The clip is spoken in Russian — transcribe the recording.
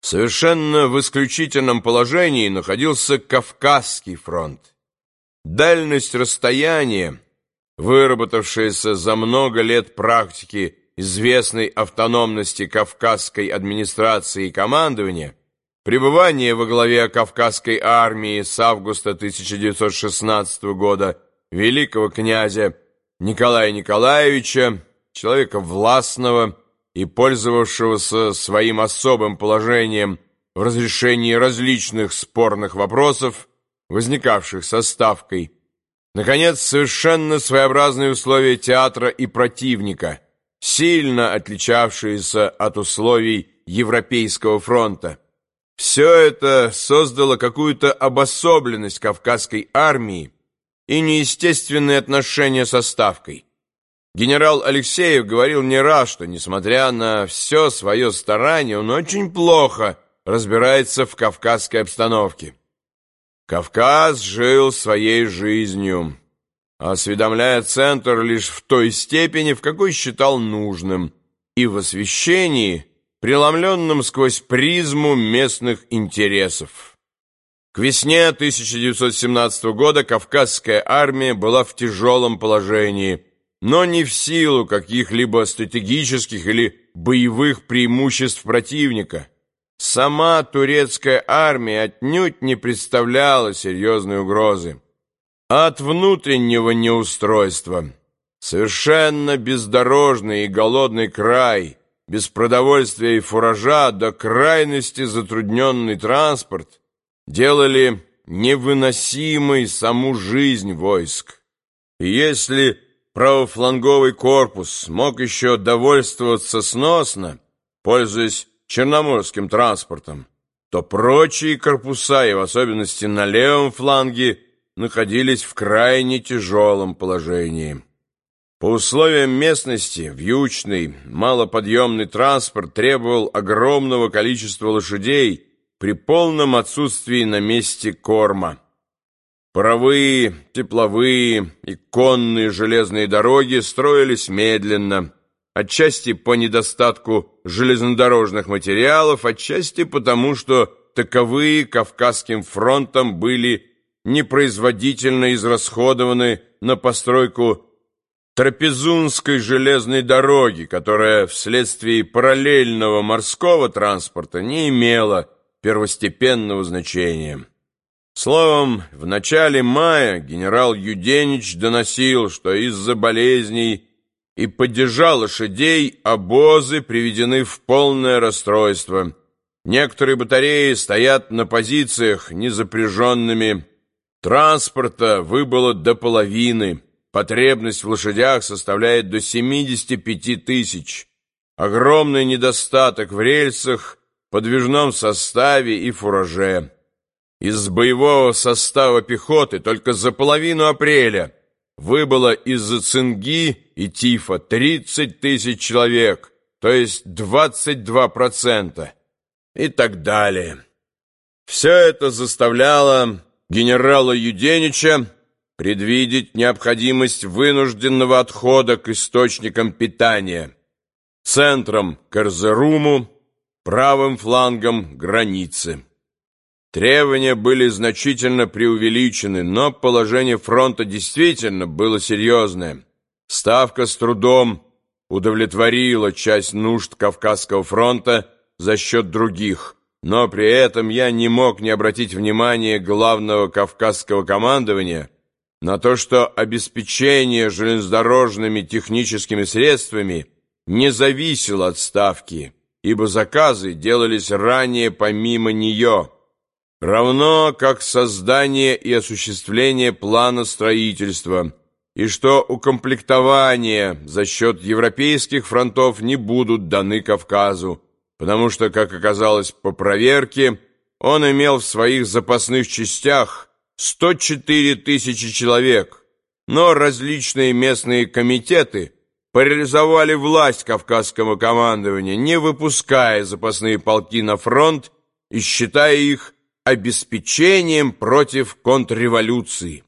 Совершенно в исключительном положении находился Кавказский фронт. Дальность расстояния, выработавшаяся за много лет практики известной автономности Кавказской администрации и командования, пребывание во главе Кавказской армии с августа 1916 года великого князя Николая Николаевича, человека властного, и пользовавшегося своим особым положением в разрешении различных спорных вопросов, возникавших со ставкой. Наконец, совершенно своеобразные условия театра и противника, сильно отличавшиеся от условий Европейского фронта. Все это создало какую-то обособленность Кавказской армии и неестественные отношения со Ставкой. Генерал Алексеев говорил не раз, что, несмотря на все свое старание, он очень плохо разбирается в кавказской обстановке. Кавказ жил своей жизнью, осведомляя Центр лишь в той степени, в какой считал нужным, и в освещении, преломленном сквозь призму местных интересов. К весне 1917 года Кавказская армия была в тяжелом положении – но не в силу каких-либо стратегических или боевых преимуществ противника. Сама турецкая армия отнюдь не представляла серьезной угрозы. От внутреннего неустройства, совершенно бездорожный и голодный край, без продовольствия и фуража до крайности затрудненный транспорт делали невыносимой саму жизнь войск. И если правофланговый корпус мог еще довольствоваться сносно, пользуясь черноморским транспортом, то прочие корпуса, и в особенности на левом фланге, находились в крайне тяжелом положении. По условиям местности, вьючный, малоподъемный транспорт требовал огромного количества лошадей при полном отсутствии на месте корма. Паровые, тепловые и конные железные дороги строились медленно, отчасти по недостатку железнодорожных материалов, отчасти потому, что таковые Кавказским фронтом были непроизводительно израсходованы на постройку Трапезунской железной дороги, которая вследствие параллельного морского транспорта не имела первостепенного значения. Словом, в начале мая генерал Юденич доносил, что из-за болезней и падежа лошадей обозы приведены в полное расстройство. Некоторые батареи стоят на позициях незапряженными. Транспорта выбыло до половины. Потребность в лошадях составляет до 75 тысяч. Огромный недостаток в рельсах, подвижном составе и фураже. Из боевого состава пехоты только за половину апреля выбыло из-за цинги и тифа 30 тысяч человек, то есть 22%, и так далее. Все это заставляло генерала Юденича предвидеть необходимость вынужденного отхода к источникам питания, центром к Эрзеруму, правым флангом границы. Требования были значительно преувеличены, но положение фронта действительно было серьезное. Ставка с трудом удовлетворила часть нужд Кавказского фронта за счет других, но при этом я не мог не обратить внимания главного Кавказского командования на то, что обеспечение железнодорожными техническими средствами не зависело от ставки, ибо заказы делались ранее помимо нее равно как создание и осуществление плана строительства, и что укомплектование за счет европейских фронтов не будут даны Кавказу, потому что, как оказалось по проверке, он имел в своих запасных частях 104 тысячи человек, но различные местные комитеты парализовали власть Кавказского командования, не выпуская запасные полки на фронт и считая их обеспечением против контрреволюции.